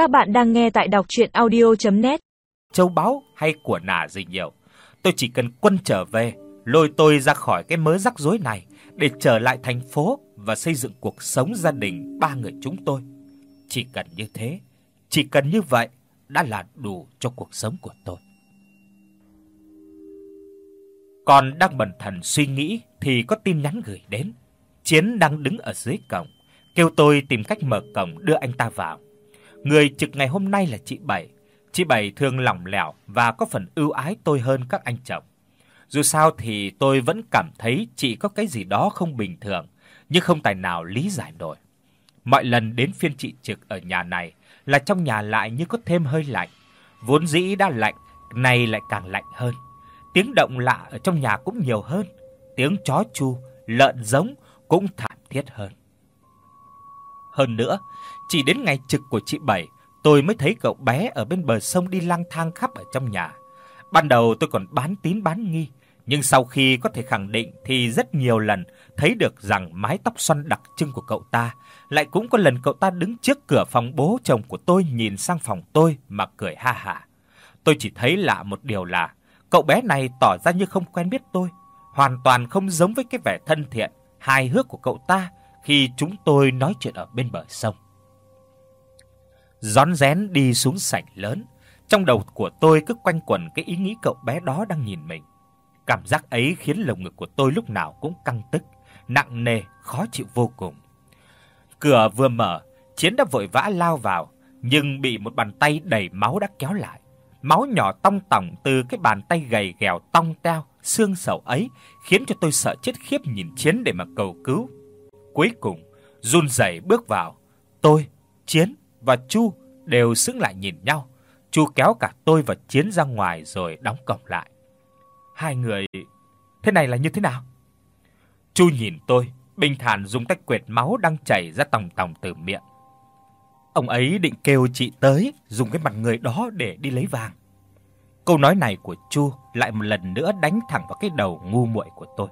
Các bạn đang nghe tại đọc audio net Châu báu hay của nả gì nhiều, tôi chỉ cần quân trở về, lôi tôi ra khỏi cái mớ rắc rối này để trở lại thành phố và xây dựng cuộc sống gia đình ba người chúng tôi. Chỉ cần như thế, chỉ cần như vậy đã là đủ cho cuộc sống của tôi. Còn đang bần thần suy nghĩ thì có tin nhắn gửi đến. Chiến đang đứng ở dưới cổng, kêu tôi tìm cách mở cổng đưa anh ta vào. Người trực ngày hôm nay là chị Bảy. Chị Bảy thường lỏng lẻo và có phần ưu ái tôi hơn các anh chồng. Dù sao thì tôi vẫn cảm thấy chị có cái gì đó không bình thường, nhưng không tài nào lý giải nổi. Mọi lần đến phiên chị trực ở nhà này là trong nhà lại như có thêm hơi lạnh, vốn dĩ đã lạnh, nay lại càng lạnh hơn. Tiếng động lạ ở trong nhà cũng nhiều hơn, tiếng chó chu, lợn giống cũng thảm thiết hơn. Hơn nữa, chỉ đến ngày trực của chị Bảy, tôi mới thấy cậu bé ở bên bờ sông đi lang thang khắp ở trong nhà. Ban đầu tôi còn bán tín bán nghi, nhưng sau khi có thể khẳng định thì rất nhiều lần thấy được rằng mái tóc xoăn đặc trưng của cậu ta, lại cũng có lần cậu ta đứng trước cửa phòng bố chồng của tôi nhìn sang phòng tôi mà cười ha hả. Tôi chỉ thấy lạ một điều là cậu bé này tỏ ra như không quen biết tôi, hoàn toàn không giống với cái vẻ thân thiện, hài hước của cậu ta khi chúng tôi nói chuyện ở bên bờ sông. Rón rén đi xuống sảnh lớn, trong đầu của tôi cứ quanh quẩn cái ý nghĩ cậu bé đó đang nhìn mình. Cảm giác ấy khiến lồng ngực của tôi lúc nào cũng căng tức, nặng nề, khó chịu vô cùng. Cửa vừa mở, Chiến đã vội vã lao vào, nhưng bị một bàn tay đầy máu đã kéo lại. Máu nhỏ tong tỏng từ cái bàn tay gầy ghèo tong teo, xương sầu ấy khiến cho tôi sợ chết khiếp nhìn Chiến để mà cầu cứu. Cuối cùng, run rẩy bước vào, tôi, Chiến và Chu đều sững lại nhìn nhau. Chu kéo cả tôi và Chiến ra ngoài rồi đóng cổng lại. Hai người thế này là như thế nào? Chu nhìn tôi, bình thản dùng tay quệt máu đang chảy ra tòng tòng từ miệng. Ông ấy định kêu chị tới dùng cái mặt người đó để đi lấy vàng. Câu nói này của Chu lại một lần nữa đánh thẳng vào cái đầu ngu muội của tôi.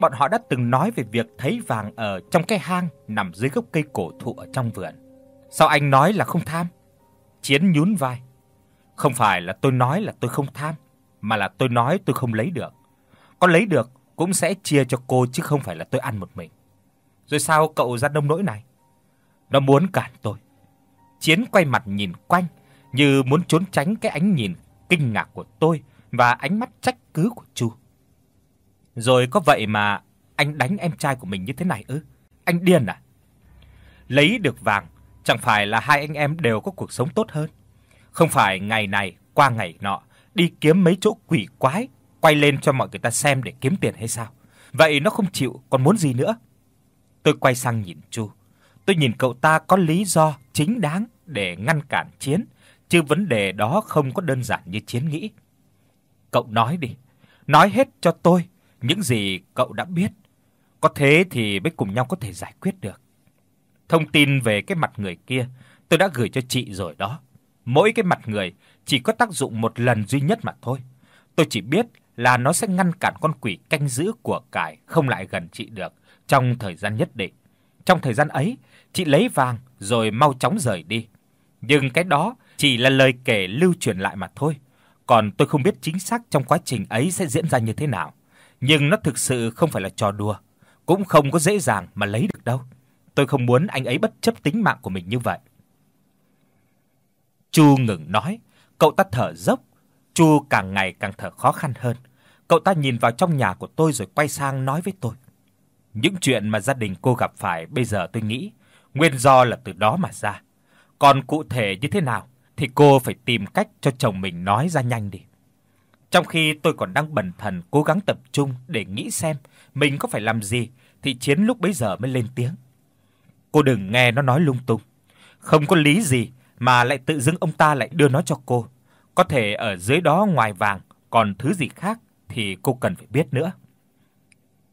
Bọn họ đã từng nói về việc thấy vàng ở trong cái hang nằm dưới gốc cây cổ thụ ở trong vườn. Sao anh nói là không tham? Chiến nhún vai. Không phải là tôi nói là tôi không tham, mà là tôi nói tôi không lấy được. Có lấy được cũng sẽ chia cho cô chứ không phải là tôi ăn một mình. Rồi sao cậu ra đông nỗi này? Nó muốn cản tôi. Chiến quay mặt nhìn quanh như muốn trốn tránh cái ánh nhìn kinh ngạc của tôi và ánh mắt trách cứ của Chu. Rồi có vậy mà anh đánh em trai của mình như thế này ư? Anh điên à? Lấy được vàng chẳng phải là hai anh em đều có cuộc sống tốt hơn. Không phải ngày này qua ngày nọ đi kiếm mấy chỗ quỷ quái quay lên cho mọi người ta xem để kiếm tiền hay sao? Vậy nó không chịu còn muốn gì nữa? Tôi quay sang nhìn Chu. Tôi nhìn cậu ta có lý do chính đáng để ngăn cản Chiến, chứ vấn đề đó không có đơn giản như Chiến nghĩ. Cậu nói đi, nói hết cho tôi những gì cậu đã biết. Có thế thì mới cùng nhau có thể giải quyết được. Thông tin về cái mặt người kia tôi đã gửi cho chị rồi đó. Mỗi cái mặt người chỉ có tác dụng một lần duy nhất mà thôi. Tôi chỉ biết là nó sẽ ngăn cản con quỷ canh giữ của cải không lại gần chị được trong thời gian nhất định. Trong thời gian ấy, chị lấy vàng rồi mau chóng rời đi. Nhưng cái đó chỉ là lời kể lưu truyền lại mà thôi. Còn tôi không biết chính xác trong quá trình ấy sẽ diễn ra như thế nào, nhưng nó thực sự không phải là trò đùa, cũng không có dễ dàng mà lấy được đâu. Tôi không muốn anh ấy bất chấp tính mạng của mình như vậy. Chu ngừng nói, cậu ta thở dốc, Chu càng ngày càng thở khó khăn hơn. Cậu ta nhìn vào trong nhà của tôi rồi quay sang nói với tôi. Những chuyện mà gia đình cô gặp phải bây giờ tôi nghĩ nguyên do là từ đó mà ra. Còn cụ thể như thế nào thì cô phải tìm cách cho chồng mình nói ra nhanh đi. Trong khi tôi còn đang bần thần cố gắng tập trung để nghĩ xem mình có phải làm gì thì Chiến lúc bấy giờ mới lên tiếng. Cô đừng nghe nó nói lung tung. Không có lý gì mà lại tự dưng ông ta lại đưa nó cho cô. Có thể ở dưới đó ngoài vàng còn thứ gì khác thì cô cần phải biết nữa.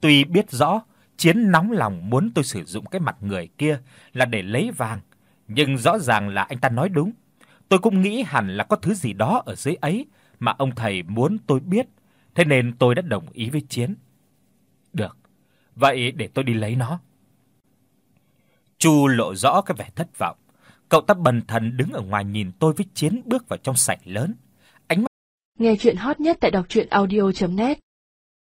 Tuy biết rõ Chiến nóng lòng muốn tôi sử dụng cái mặt người kia là để lấy vàng, nhưng rõ ràng là anh ta nói đúng. Tôi cũng nghĩ hẳn là có thứ gì đó ở dưới ấy mà ông thầy muốn tôi biết, thế nên tôi đã đồng ý với Chiến. Được, vậy để tôi đi lấy nó. Chu lộ rõ cái vẻ thất vọng. Cậu ta bần thần đứng ở ngoài nhìn tôi với Chiến bước vào trong sảnh lớn. Nghe truyện hot nhất tại doctruyenaudio.net